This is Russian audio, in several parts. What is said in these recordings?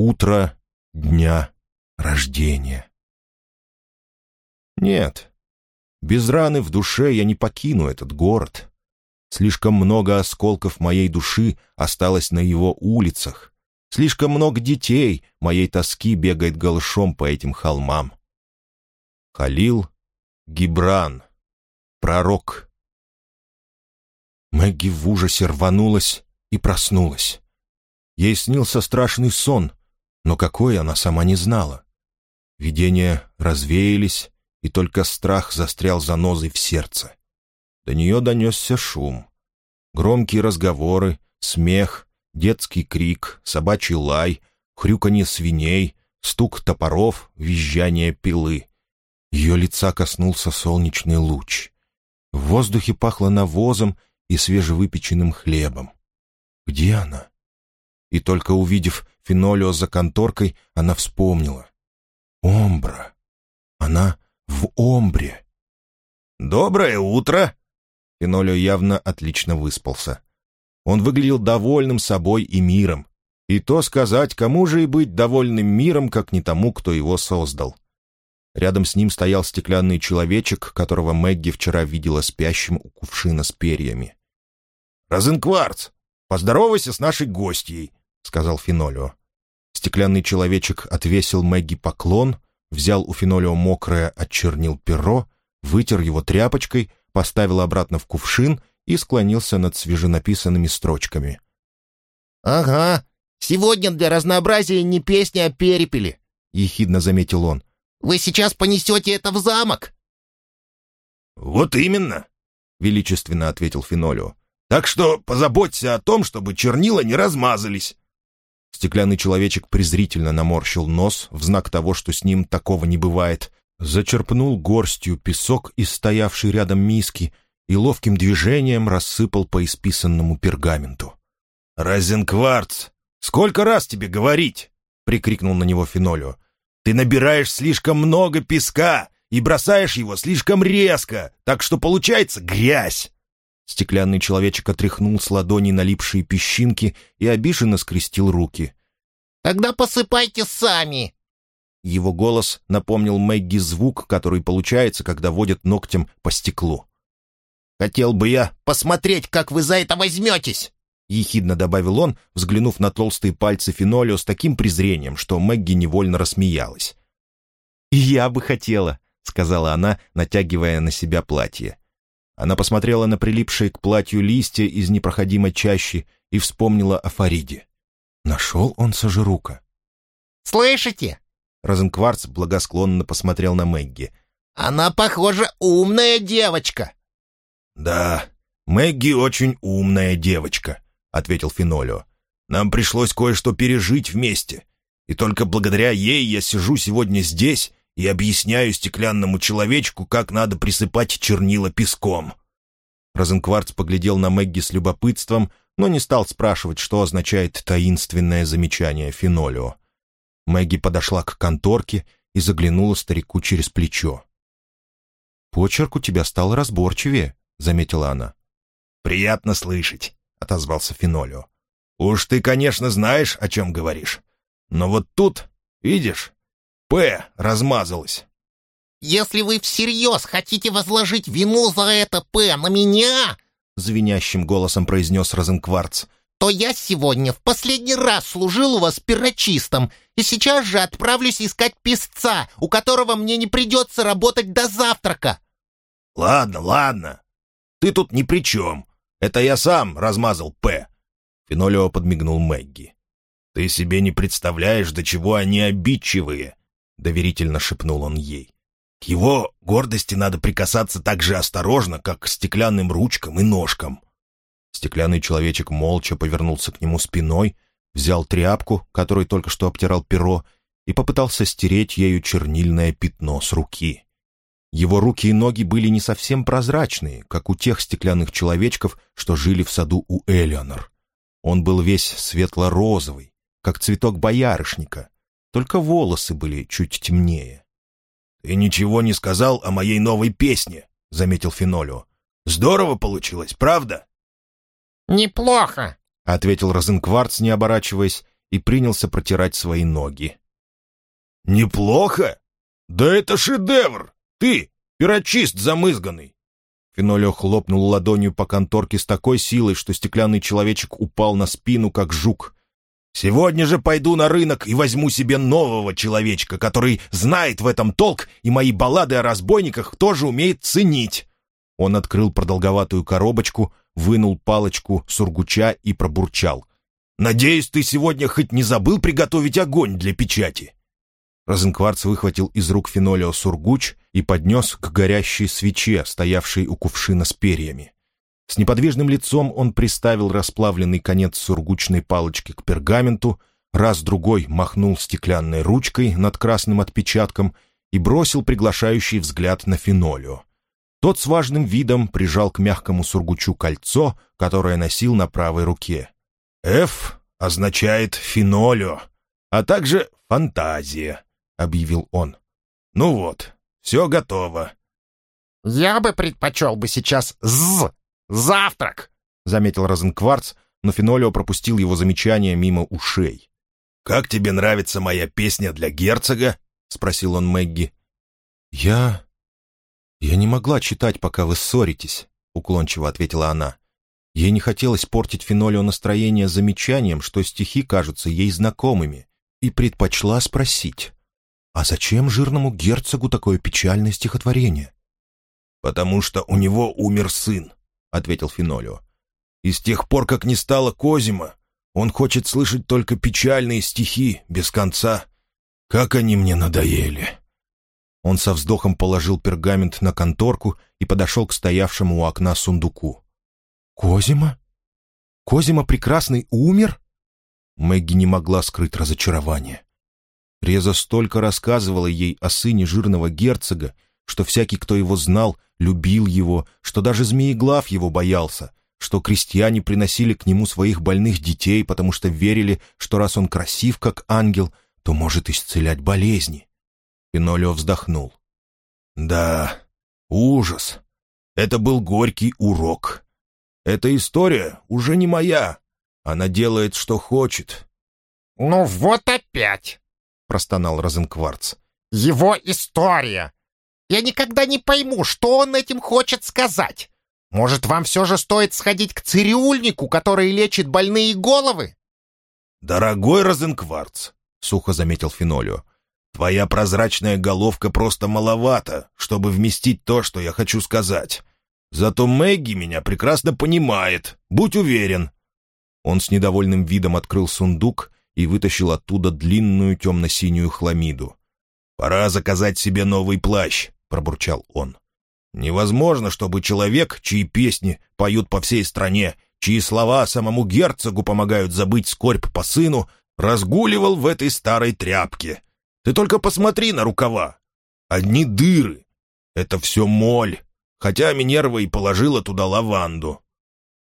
утро дня рождения. Нет, без раны в душе я не покину этот город. Слишком много осколков моей души осталось на его улицах. Слишком много детей моей тоски бегает голышом по этим холмам. Халил Гибран, пророк. Мэгги в ужасе рванулась и проснулась. Ей снился страшный сон, но какой она сама не знала. Видения развеялись, и только страх застрял занозой в сердце. До нее донесся шум. Громкие разговоры, смех, детский крик, собачий лай, хрюканье свиней, стук топоров, визжание пилы. Ее лица коснулся солнечный луч. В воздухе пахло навозом и свежевыпеченным хлебом. Где она? И только увидев Фенолио за конторкой, она вспомнила. Омбра. Она в Омбре. «Доброе утро!» Фенолио явно отлично выспался. Он выглядел довольным собой и миром. И то сказать, кому же и быть довольным миром, как не тому, кто его создал. Рядом с ним стоял стеклянный человечек, которого Мэгги вчера видела спящим у кувшина с перьями. «Розенкварц, поздоровайся с нашей гостьей», — сказал Фенолио. Стеклянный человечек отвесил Мэгги поклон, взял у Фенолио мокрое отчернил перо, вытер его тряпочкой, поставил обратно в кувшин и склонился над свеженаписанными строчками. «Ага, сегодня для разнообразия не песня, а перепели», — ехидно заметил он. «Вы сейчас понесете это в замок?» «Вот именно», — величественно ответил Фенолио. «Так что позаботься о том, чтобы чернила не размазались». Стеклянный человечек презрительно наморщил нос в знак того, что с ним такого не бывает, зачерпнул горстью песок из стоявшей рядом миски и ловким движением рассыпал по исписанному пергаменту. «Розенкварц, сколько раз тебе говорить?» — прикрикнул на него Фенолио. «Ты набираешь слишком много песка и бросаешь его слишком резко, так что получается грязь!» Стеклянный человечек отряхнул с ладони налипшие песчинки и обиженно скрестил руки. «Тогда посыпайте сами!» Его голос напомнил Мэгги звук, который получается, когда водят ногтем по стеклу. «Хотел бы я посмотреть, как вы за это возьметесь!» Ехидно добавил он, взглянув на толстые пальцы Фенолио с таким презрением, что Мэгги невольно рассмеялась. я бы хотела», — сказала она, натягивая на себя платье. Она посмотрела на прилипшие к платью листья из непроходимой чащи и вспомнила о Фариде. Нашел он Сажирука. «Слышите?» Розенкварц благосклонно посмотрел на Мэгги. «Она, похоже, умная девочка». «Да, Мэгги очень умная девочка», — ответил Фенолио. «Нам пришлось кое-что пережить вместе, и только благодаря ей я сижу сегодня здесь и объясняю стеклянному человечку, как надо присыпать чернила песком». Розенкварц поглядел на Мэгги с любопытством, но не стал спрашивать, что означает таинственное замечание Фенолио. Мэгги подошла к конторке и заглянула старику через плечо. «Почерк у тебя стал разборчивее», — заметила она. «Приятно слышать», — отозвался Фенолио. «Уж ты, конечно, знаешь, о чем говоришь. Но вот тут, видишь, «П» размазалась. «Если вы всерьез хотите возложить вину за это «П» на меня», — звенящим голосом произнес Розенкварц, «то я сегодня в последний раз служил у вас пирочистом и сейчас же отправлюсь искать песца, у которого мне не придется работать до завтрака». «Ладно, ладно. Ты тут ни при чем. Это я сам размазал «П». Фенолио подмигнул Мэгги. «Ты себе не представляешь, до чего они обидчивые доверительно шепнул он ей. К его гордости надо прикасаться так же осторожно, как к стеклянным ручкам и ножкам. Стеклянный человечек молча повернулся к нему спиной, взял тряпку, которой только что обтирал перо, и попытался стереть ею чернильное пятно с руки. Его руки и ноги были не совсем прозрачные, как у тех стеклянных человечков, что жили в саду у Элеонор. Он был весь светло-розовый, как цветок боярышника, только волосы были чуть темнее. «Ты ничего не сказал о моей новой песне», — заметил Фенолио. «Здорово получилось, правда?» «Неплохо», — ответил Розенкварц, не оборачиваясь, и принялся протирать свои ноги. «Неплохо? Да это шедевр! Ты, пирочист замызганный!» Фенолио хлопнул ладонью по конторке с такой силой, что стеклянный человечек упал на спину, как жук. «Сегодня же пойду на рынок и возьму себе нового человечка, который знает в этом толк и мои баллады о разбойниках тоже умеет ценить». Он открыл продолговатую коробочку, вынул палочку сургуча и пробурчал. «Надеюсь, ты сегодня хоть не забыл приготовить огонь для печати?» Розенкварц выхватил из рук Фенолио сургуч и поднес к горящей свече, стоявшей у кувшина с перьями. С неподвижным лицом он приставил расплавленный конец сургучной палочки к пергаменту, раз-другой махнул стеклянной ручкой над красным отпечатком и бросил приглашающий взгляд на Фенолио. Тот с важным видом прижал к мягкому сургучу кольцо, которое носил на правой руке. «Ф» означает «фенолио», а также «фантазия», объявил он. «Ну вот, все готово». «Я бы предпочел бы сейчас «з» — завтрак», — заметил Розенкварц, но Фенолио пропустил его замечание мимо ушей. «Как тебе нравится моя песня для герцога?» — спросил он Мэгги. «Я... я не могла читать, пока вы ссоритесь», — уклончиво ответила она. Ей не хотелось портить Фенолио настроение замечанием, что стихи кажутся ей знакомыми, и предпочла спросить. «А зачем жирному герцогу такое печальное стихотворение?» «Потому что у него умер сын», — ответил Финолио. «И с тех пор, как не стало Козима, он хочет слышать только печальные стихи, без конца. Как они мне надоели!» Он со вздохом положил пергамент на конторку и подошел к стоявшему у окна сундуку. «Козима? Козима Прекрасный умер?» Мэгги не могла скрыть разочарование. Реза столько рассказывала ей о сыне жирного герцога, что всякий, кто его знал, любил его, что даже Змееглав его боялся, что крестьяне приносили к нему своих больных детей, потому что верили, что раз он красив, как ангел, то может исцелять болезни. Пинолео вздохнул. «Да, ужас. Это был горький урок. Эта история уже не моя. Она делает, что хочет». «Ну вот опять!» простонал Розенкварц. «Его история! Я никогда не пойму, что он этим хочет сказать. Может, вам все же стоит сходить к цирюльнику, который лечит больные головы?» «Дорогой Розенкварц», — сухо заметил Фенолио, «твоя прозрачная головка просто маловата, чтобы вместить то, что я хочу сказать. Зато Мэгги меня прекрасно понимает, будь уверен». Он с недовольным видом открыл сундук и вытащил оттуда длинную темно-синюю хламиду. «Пора заказать себе новый плащ», — пробурчал он. «Невозможно, чтобы человек, чьи песни поют по всей стране, чьи слова самому герцогу помогают забыть скорбь по сыну, разгуливал в этой старой тряпке. Ты только посмотри на рукава. Одни дыры. Это все моль, хотя Минерва и положила туда лаванду».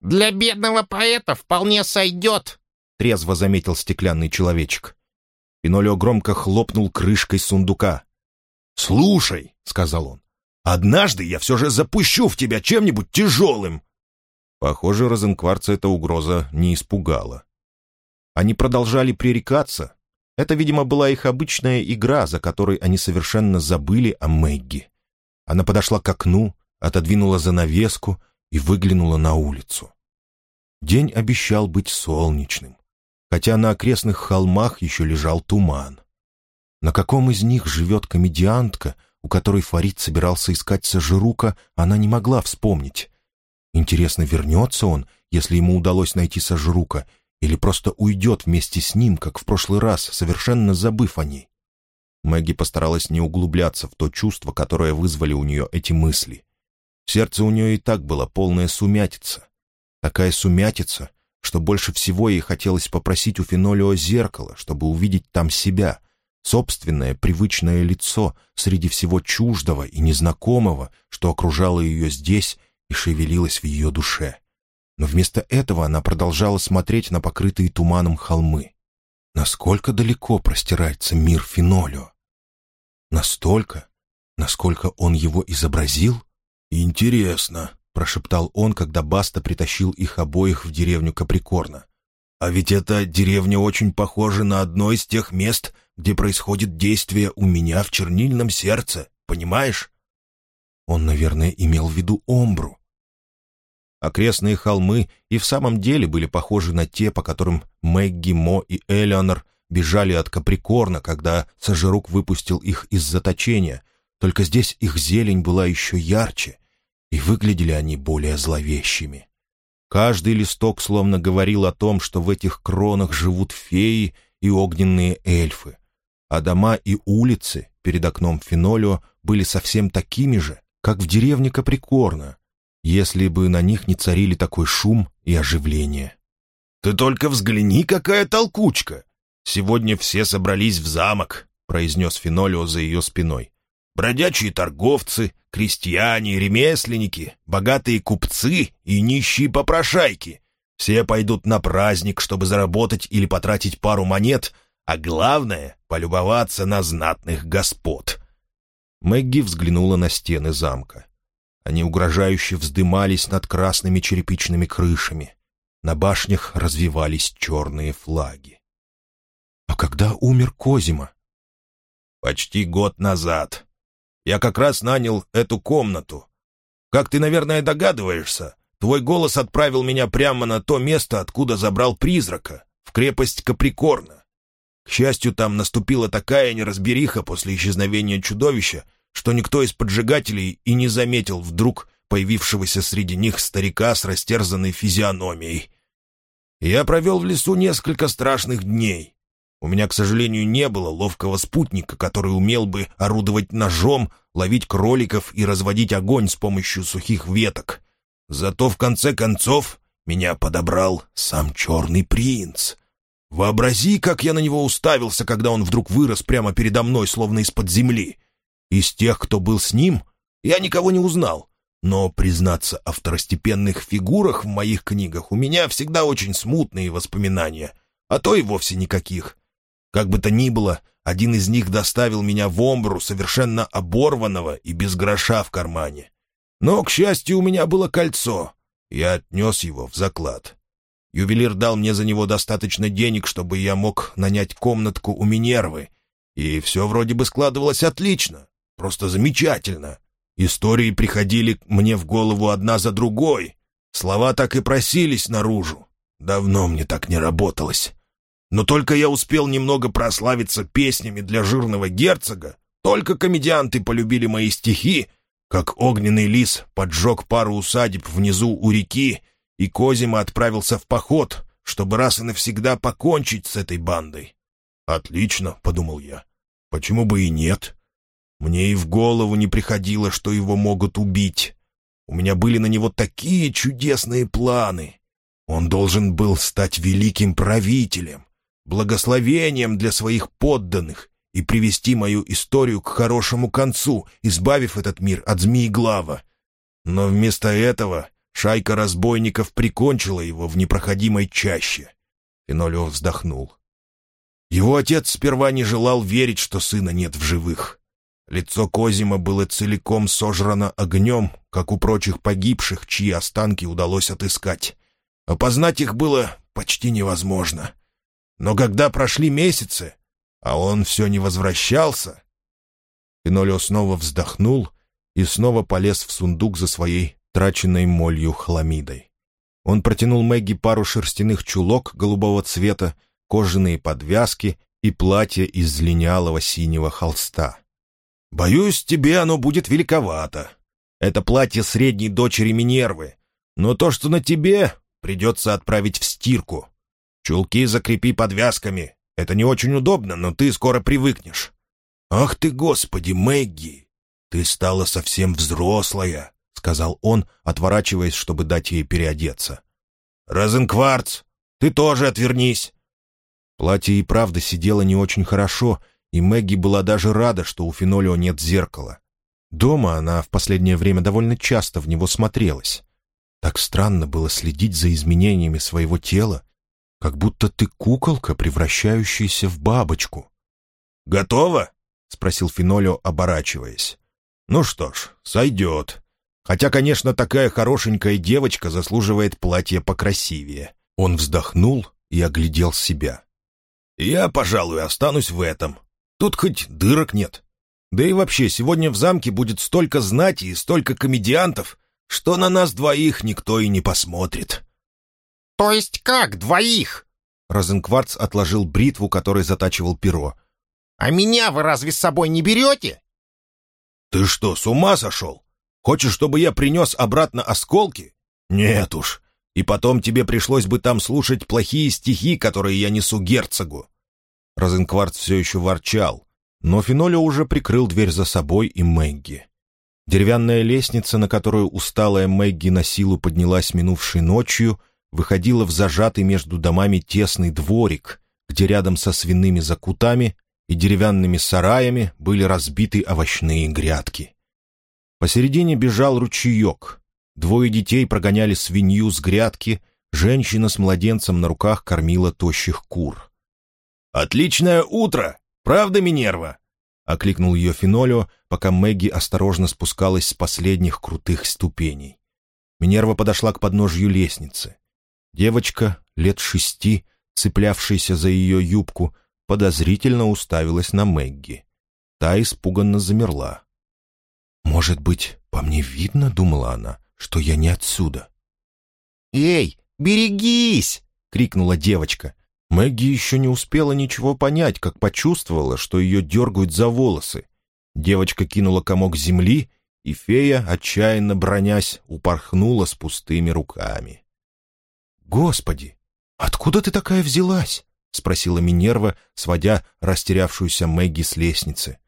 «Для бедного поэта вполне сойдет», — трезво заметил стеклянный человечек. Пинолео громко хлопнул крышкой сундука. «Слушай», — сказал он, — «однажды я все же запущу в тебя чем-нибудь тяжелым». Похоже, Розенкварца эта угроза не испугала. Они продолжали пререкаться. Это, видимо, была их обычная игра, за которой они совершенно забыли о Мэгги. Она подошла к окну, отодвинула занавеску и выглянула на улицу. День обещал быть солнечным хотя на окрестных холмах еще лежал туман. На каком из них живет комедиантка, у которой Фарид собирался искать Сажирука, она не могла вспомнить. Интересно, вернется он, если ему удалось найти Сажирука, или просто уйдет вместе с ним, как в прошлый раз, совершенно забыв о ней? Мэгги постаралась не углубляться в то чувство, которое вызвали у нее эти мысли. Сердце у нее и так было полное сумятица. Такая сумятица, что больше всего ей хотелось попросить у Фенолио зеркало, чтобы увидеть там себя, собственное привычное лицо среди всего чуждого и незнакомого, что окружало ее здесь и шевелилось в ее душе. Но вместо этого она продолжала смотреть на покрытые туманом холмы. Насколько далеко простирается мир Фенолио? Настолько, насколько он его изобразил? Интересно, прошептал он, когда Баста притащил их обоих в деревню Каприкорна. А ведь эта деревня очень похожа на одно из тех мест, где происходит действие у меня в чернильном сердце, понимаешь?» Он, наверное, имел в виду Омбру. Окрестные холмы и в самом деле были похожи на те, по которым Мэгги, Мо и Элеонор бежали от Каприкорна, когда Сажирук выпустил их из заточения, только здесь их зелень была еще ярче, и выглядели они более зловещими. Каждый листок словно говорил о том, что в этих кронах живут феи и огненные эльфы, а дома и улицы перед окном Фенолио были совсем такими же, как в деревне Каприкорна, если бы на них не царили такой шум и оживление. «Ты только взгляни, какая толкучка! Сегодня все собрались в замок», — произнес Фенолио за ее спиной. «Бродячие торговцы, крестьяне, ремесленники, богатые купцы и нищие попрошайки. Все пойдут на праздник, чтобы заработать или потратить пару монет, а главное — полюбоваться на знатных господ». Мэгги взглянула на стены замка. Они угрожающе вздымались над красными черепичными крышами. На башнях развивались черные флаги. «А когда умер Козима?» «Почти год назад. Я как раз нанял эту комнату. Как ты, наверное, догадываешься, твой голос отправил меня прямо на то место, откуда забрал призрака, в крепость Каприкорна. К счастью, там наступила такая неразбериха после исчезновения чудовища, что никто из поджигателей и не заметил вдруг появившегося среди них старика с растерзанной физиономией. Я провел в лесу несколько страшных дней. У меня, к сожалению, не было ловкого спутника, который умел бы орудовать ножом, ловить кроликов и разводить огонь с помощью сухих веток. Зато, в конце концов, меня подобрал сам черный принц. Вообрази, как я на него уставился, когда он вдруг вырос прямо передо мной, словно из-под земли. Из тех, кто был с ним, я никого не узнал. Но, признаться, о второстепенных фигурах в моих книгах у меня всегда очень смутные воспоминания, а то и вовсе никаких. Как бы то ни было, один из них доставил меня в Омбру, совершенно оборванного и без гроша в кармане. Но, к счастью, у меня было кольцо. Я отнес его в заклад. Ювелир дал мне за него достаточно денег, чтобы я мог нанять комнатку у Минервы. И все вроде бы складывалось отлично, просто замечательно. Истории приходили мне в голову одна за другой. Слова так и просились наружу. Давно мне так не работалось. Но только я успел немного прославиться песнями для жирного герцога, только комедианты полюбили мои стихи, как огненный лис поджег пару усадеб внизу у реки, и Козима отправился в поход, чтобы раз и навсегда покончить с этой бандой. «Отлично», — подумал я. «Почему бы и нет? Мне и в голову не приходило, что его могут убить. У меня были на него такие чудесные планы. Он должен был стать великим правителем, благословением для своих подданных и привести мою историю к хорошему концу, избавив этот мир от змееглава. Но вместо этого шайка разбойников прикончила его в непроходимой чаще. Фенолио вздохнул. Его отец сперва не желал верить, что сына нет в живых. Лицо Козима было целиком сожрано огнем, как у прочих погибших, чьи останки удалось отыскать. Опознать их было почти невозможно — но когда прошли месяцы, а он все не возвращался... Пинолео снова вздохнул и снова полез в сундук за своей траченной молью хламидой. Он протянул Мэгги пару шерстяных чулок голубого цвета, кожаные подвязки и платье из линялого синего холста. «Боюсь, тебе оно будет великовато. Это платье средней дочери Минервы, но то, что на тебе, придется отправить в стирку. Чулки закрепи подвязками. Это не очень удобно, но ты скоро привыкнешь. Ах ты, господи, Мэгги! Ты стала совсем взрослая, — сказал он, отворачиваясь, чтобы дать ей переодеться. «Розенкварц, ты тоже отвернись!» Платье и правда сидело не очень хорошо, и Мэгги была даже рада, что у Фенолио нет зеркала. Дома она в последнее время довольно часто в него смотрелась. Так странно было следить за изменениями своего тела как будто ты куколка, превращающаяся в бабочку». «Готово?» — спросил Финолео, оборачиваясь. «Ну что ж, сойдет. Хотя, конечно, такая хорошенькая девочка заслуживает платья покрасивее». Он вздохнул и оглядел себя. «Я, пожалуй, останусь в этом. Тут хоть дырок нет. Да и вообще, сегодня в замке будет столько знати и столько комедиантов, что на нас двоих никто и не посмотрит». «То есть как двоих?» Розенкварц отложил бритву, которой затачивал перо. «А меня вы разве с собой не берете?» «Ты что, с ума сошел? Хочешь, чтобы я принес обратно осколки? Нет уж. И потом тебе пришлось бы там слушать плохие стихи, которые я несу герцогу». Розенкварц все еще ворчал, но Фенолио уже прикрыл дверь за собой и Мэгги. Деревянная лестница, на которую усталая Мэгги на силу поднялась минувшей ночью, выходила в зажатый между домами тесный дворик, где рядом со свиными закутами и деревянными сараями были разбиты овощные грядки. Посередине бежал ручеек. Двое детей прогоняли свинью с грядки, женщина с младенцем на руках кормила тощих кур. «Отличное утро! Правда, Минерва?» — окликнул ее Фенолио, пока Мэгги осторожно спускалась с последних крутых ступеней. Минерва подошла к подножью лестницы. Девочка, лет шести, цеплявшаяся за ее юбку, подозрительно уставилась на Мэгги. Та испуганно замерла. «Может быть, по мне видно, — думала она, — что я не отсюда?» «Эй, берегись!» — крикнула девочка. Мэгги еще не успела ничего понять, как почувствовала, что ее дергают за волосы. Девочка кинула комок земли, и фея, отчаянно бронясь, упорхнула с пустыми руками. «Господи, откуда ты такая взялась?» — спросила Минерва, сводя растерявшуюся Мэгги с лестницы.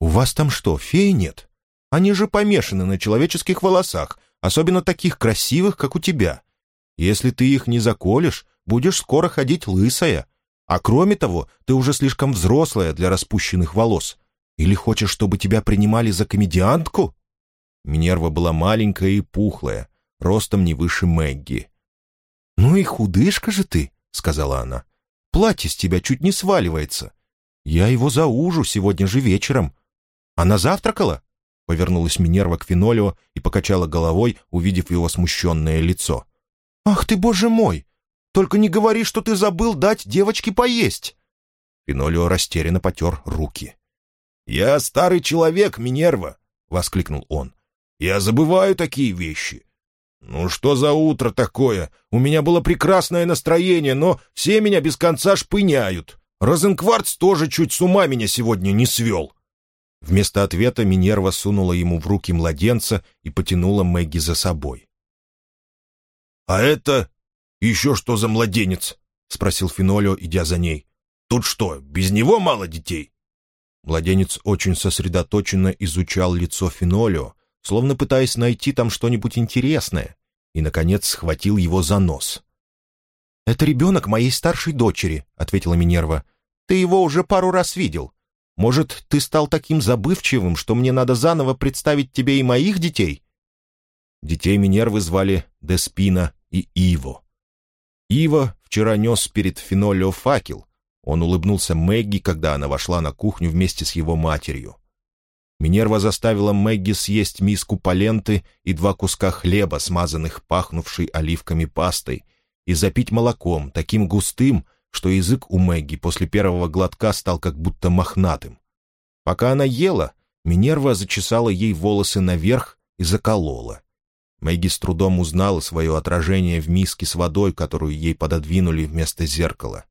«У вас там что, феи нет? Они же помешаны на человеческих волосах, особенно таких красивых, как у тебя. Если ты их не заколешь, будешь скоро ходить лысая. А кроме того, ты уже слишком взрослая для распущенных волос. Или хочешь, чтобы тебя принимали за комедиантку?» Минерва была маленькая и пухлая, ростом не выше Мэгги. «Ну и худышка же ты», — сказала она. Платье с тебя чуть не сваливается. Я его заужу сегодня же вечером. Она завтракала?» Повернулась Минерва к Фенолио и покачала головой, увидев его смущенное лицо. «Ах ты, боже мой! Только не говори, что ты забыл дать девочке поесть!» Фенолио растерянно потер руки. «Я старый человек, Минерва!» — воскликнул он. «Я забываю такие вещи. «Ну что за утро такое? У меня было прекрасное настроение, но все меня без конца шпыняют. Розенкварц тоже чуть с ума меня сегодня не свел». Вместо ответа Минерва сунула ему в руки младенца и потянула Мэгги за собой. «А это еще что за младенец?» — спросил Фенолио, идя за ней. «Тут что, без него мало детей?» Младенец очень сосредоточенно изучал лицо Фенолио, словно пытаясь найти там что-нибудь интересное, и, наконец, схватил его за нос. «Это ребенок моей старшей дочери», — ответила Минерва. «Ты его уже пару раз видел. Может, ты стал таким забывчивым, что мне надо заново представить тебе и моих детей?» Детей Минервы звали Деспина и Иво. Иво вчера нес перед Фенолио факел. Он улыбнулся Мэгги, когда она вошла на кухню вместе с его матерью. Минерва заставила Мэгги съесть миску паленты и два куска хлеба, смазанных пахнувшей оливками пастой, и запить молоком, таким густым, что язык у Мэгги после первого глотка стал как будто мохнатым. Пока она ела, Минерва зачесала ей волосы наверх и заколола. Мэгги с трудом узнала свое отражение в миске с водой, которую ей пододвинули вместо зеркала.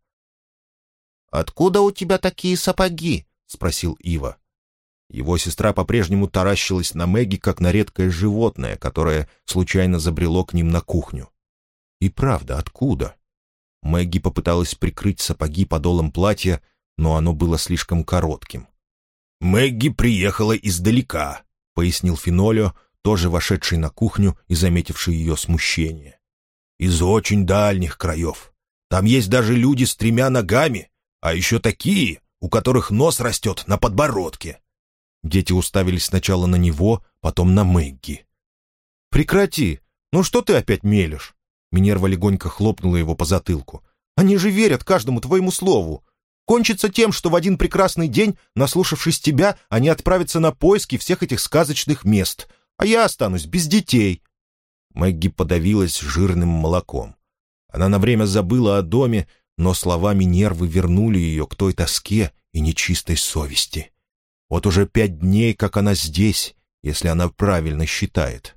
«Откуда у тебя такие сапоги?» — спросил Ива. Его сестра по-прежнему таращилась на Мэгги, как на редкое животное, которое случайно забрело к ним на кухню. И правда, откуда? Мэгги попыталась прикрыть сапоги подолом платья, но оно было слишком коротким. «Мэгги приехала издалека», — пояснил Финолио, тоже вошедший на кухню и заметивший ее смущение. «Из очень дальних краев. Там есть даже люди с тремя ногами, а еще такие, у которых нос растет на подбородке. Дети уставились сначала на него, потом на Мэгги. «Прекрати! Ну что ты опять мелешь?» Минерва легонько хлопнула его по затылку. «Они же верят каждому твоему слову. Кончится тем, что в один прекрасный день, наслушавшись тебя, они отправятся на поиски всех этих сказочных мест, а я останусь без детей». Мэгги подавилась жирным молоком. Она на время забыла о доме, но слова Минервы вернули ее к той тоске и нечистой совести. Вот уже пять дней, как она здесь, если она правильно считает.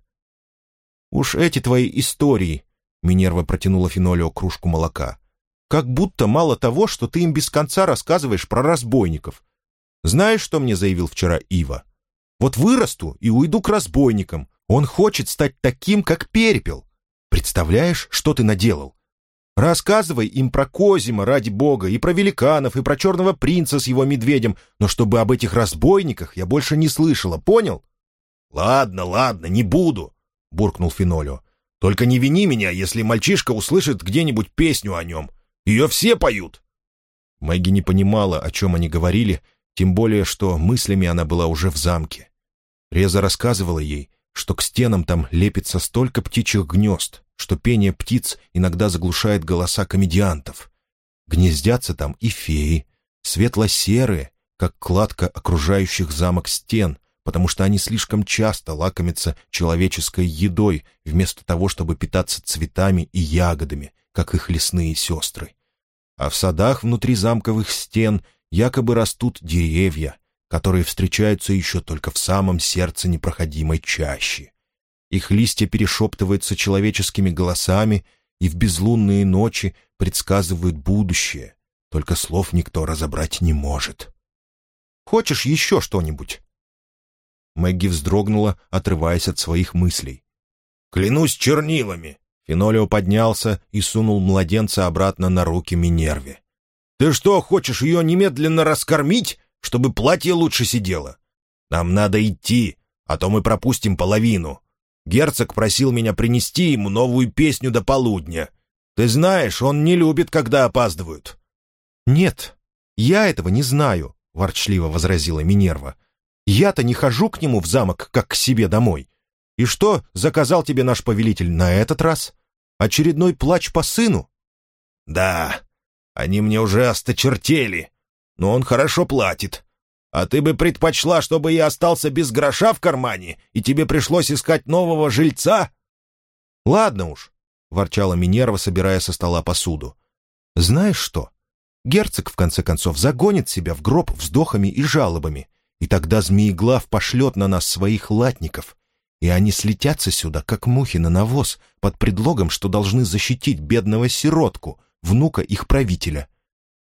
«Уж эти твои истории», — Минерва протянула Фенолио кружку молока, «как будто мало того, что ты им без конца рассказываешь про разбойников. Знаешь, что мне заявил вчера Ива? Вот вырасту и уйду к разбойникам. Он хочет стать таким, как Перепел. Представляешь, что ты наделал? Рассказывай им про Козима, ради бога, и про великанов, и про черного принца с его медведем, но чтобы об этих разбойниках я больше не слышала, понял? «Ладно, ладно, не буду», — буркнул Финолио. «Только не вини меня, если мальчишка услышит где-нибудь песню о нем. Ее все поют». Мэгги не понимала, о чем они говорили, тем более, что мыслями она была уже в замке. Реза рассказывала ей, что к стенам там лепится столько птичьих гнезд, что пение птиц иногда заглушает голоса комедиантов. Гнездятся там и феи, светло-серые, как кладка окружающих замок стен, потому что они слишком часто лакомятся человеческой едой, вместо того, чтобы питаться цветами и ягодами, как их лесные сестры. А в садах внутри замковых стен якобы растут деревья, которые встречаются еще только в самом сердце непроходимой чащи. Их листья перешептываются человеческими голосами и в безлунные ночи предсказывают будущее, только слов никто разобрать не может. «Хочешь еще что-нибудь?» Мэгги вздрогнула, отрываясь от своих мыслей. «Клянусь чернилами!» Фенолио поднялся и сунул младенца обратно на руки Минерве. «Ты что, хочешь ее немедленно раскормить, чтобы платье лучше сидело? Нам надо идти, а то мы пропустим половину. Герцог просил меня принести ему новую песню до полудня. Ты знаешь, он не любит, когда опаздывают». «Нет, я этого не знаю», — ворчливо возразила Минерва. «Я-то не хожу к нему в замок, как к себе домой. И что заказал тебе наш повелитель на этот раз? Очередной плач по сыну?» «Да, они мне уже осточертели, но он хорошо платит. А ты бы предпочла, чтобы я остался без гроша в кармане, и тебе пришлось искать нового жильца?» «Ладно уж», — ворчала Минерва, собирая со стола посуду. «Знаешь что? Герцог, в конце концов, загонит себя в гроб вздохами и жалобами, и тогда Змееглав пошлет на нас своих латников, и они слетятся сюда, как мухи на навоз, под предлогом, что должны защитить бедного сиротку, внука их правителя.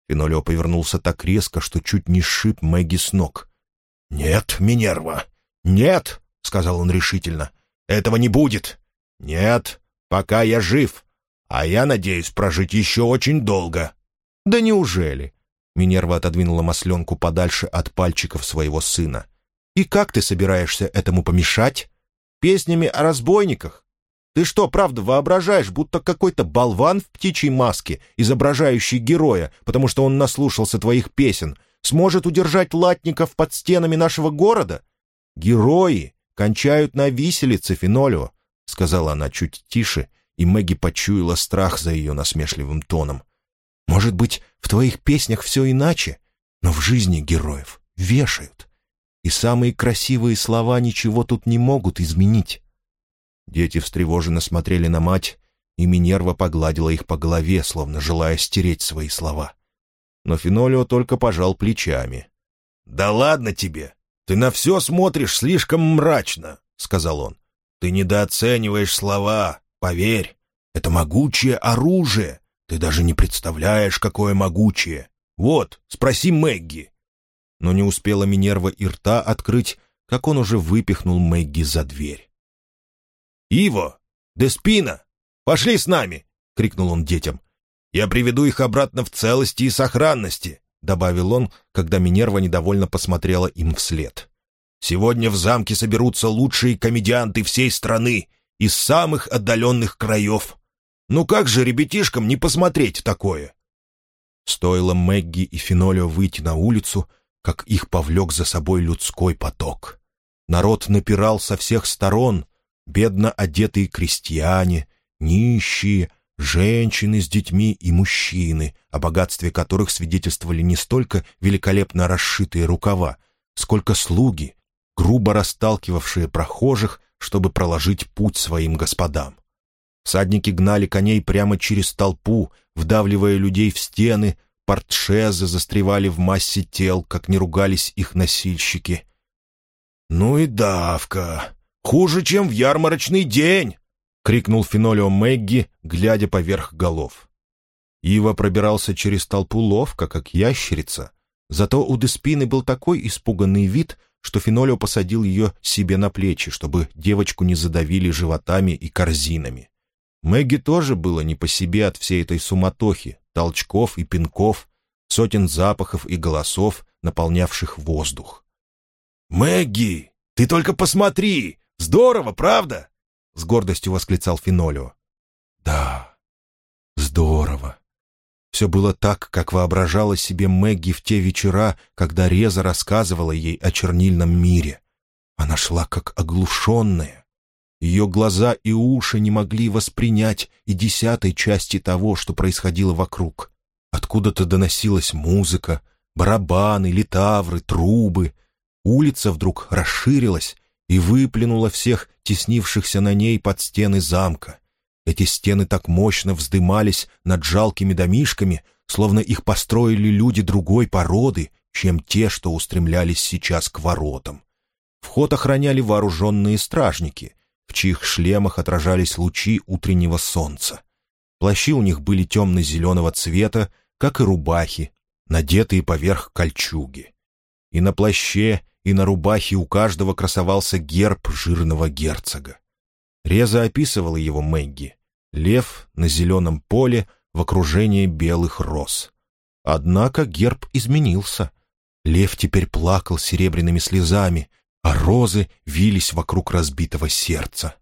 Фенолио повернулся так резко, что чуть не сшиб Мэгги с ног. «Нет, Минерва, нет!» — сказал он решительно. «Этого не будет! Нет, пока я жив, а я надеюсь прожить еще очень долго». «Да неужели?» Минерва отодвинула масленку подальше от пальчиков своего сына. «И как ты собираешься этому помешать? Песнями о разбойниках? Ты что, правда, воображаешь, будто какой-то болван в птичьей маске, изображающий героя, потому что он наслушался твоих песен, сможет удержать латников под стенами нашего города? Герои кончают на виселице, Фенолио, — сказала она чуть тише, и Мэгги почуяла страх за ее насмешливым тоном. Может быть, в твоих песнях все иначе, но в жизни героев вешают. И самые красивые слова ничего тут не могут изменить. Дети встревоженно смотрели на мать, и Минерва погладила их по голове, словно желая стереть свои слова. Но Фенолио только пожал плечами. «Да ладно тебе! Ты на все смотришь слишком мрачно», — сказал он. «Ты недооцениваешь слова, поверь. Это могучее оружие. Ты даже не представляешь, какое могучее. Вот, спроси Мэгги». Но не успела Минерва и рта открыть, как он уже выпихнул Мэгги за дверь. «Иво! Деспина! Пошли с нами!» — крикнул он детям. «Я приведу их обратно в целости и сохранности», — добавил он, когда Минерва недовольно посмотрела им вслед. «Сегодня в замке соберутся лучшие комедианты всей страны, из самых отдаленных краев. Ну как же ребятишкам не посмотреть такое?» Стоило Мэгги и Фенолио выйти на улицу, как их повлек за собой людской поток. Народ напирал со всех сторон, бедно одетые крестьяне, нищие, женщины с детьми и мужчины, о богатстве которых свидетельствовали не столько великолепно расшитые рукава, сколько слуги, грубо расталкивавшие прохожих, чтобы проложить путь своим господам. Всадники гнали коней прямо через толпу, вдавливая людей в стены, портшезы застревали в массе тел, как не ругались их носильщики. «Ну и давка! Хуже, чем в ярмарочный день!» — крикнул Фенолио Мэгги, глядя поверх голов. Ива пробирался через толпу ловко, как ящерица. Зато у Деспины был такой испуганный вид, что Фенолио посадил ее себе на плечи, чтобы девочку не задавили животами и корзинами. Мэгги тоже было не по себе от всей этой суматохи, толчков и пинков, сотен запахов и голосов, наполнявших воздух. «Мэгги, ты только посмотри! Здорово, правда?» — с гордостью восклицал Фенолио. «Да, здорово». Все было так, как воображала себе Мэгги в те вечера, когда Реза рассказывала ей о чернильном мире. Она шла как оглушенная. Ее глаза и уши не могли воспринять и десятой части того, что происходило вокруг. Откуда-то доносилась музыка, барабаны, литавры, трубы. Улица вдруг расширилась и выплюнула всех теснившихся на ней под стены замка. Эти стены так мощно вздымались над жалкими домишками, словно их построили люди другой породы, чем те, что устремлялись сейчас к воротам. Вход охраняли вооруженные стражники, в чьих шлемах отражались лучи утреннего солнца. Плащи у них были темно-зеленого цвета, как и рубахи, надетые поверх кольчуги. И на плаще, и на рубахе у каждого красовался герб жирного герцога. Реза описывала его Мэгги. Лев на зеленом поле в окружении белых роз. Однако герб изменился. Лев теперь плакал серебряными слезами, а розы вились вокруг разбитого сердца.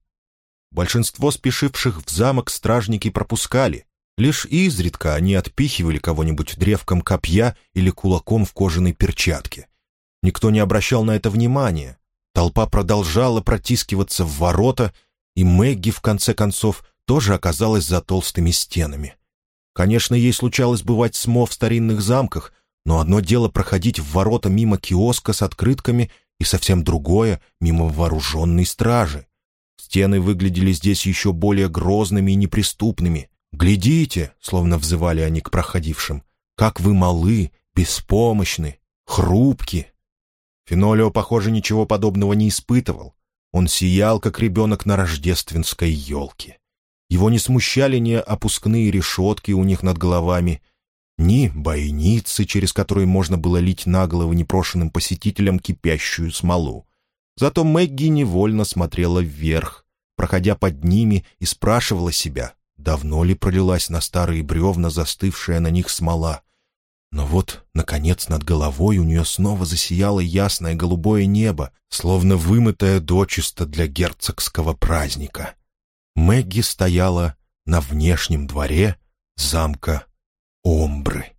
Большинство спешивших в замок стражники пропускали. Лишь изредка они отпихивали кого-нибудь древком копья или кулаком в кожаной перчатке. Никто не обращал на это внимания. Толпа продолжала протискиваться в ворота, и Мэгги, в конце концов, тоже оказалась за толстыми стенами. Конечно, ей случалось бывать СМО в старинных замках, но одно дело проходить в ворота мимо киоска с открытками — и совсем другое мимо вооруженной стражи. Стены выглядели здесь еще более грозными и неприступными. «Глядите!» — словно взывали они к проходившим. «Как вы малы, беспомощны, хрупки!» Фенолио, похоже, ничего подобного не испытывал. Он сиял, как ребенок на рождественской елке. Его не смущали ни опускные решетки у них над головами — ни бойницы, через которые можно было лить на головы непрошенным посетителям кипящую смолу. Зато Мэгги невольно смотрела вверх, проходя под ними, и спрашивала себя, давно ли пролилась на старые бревна застывшая на них смола. Но вот, наконец, над головой у нее снова засияло ясное голубое небо, словно вымытое дочисто для герцогского праздника. Мэгги стояла на внешнем дворе замка Омбры.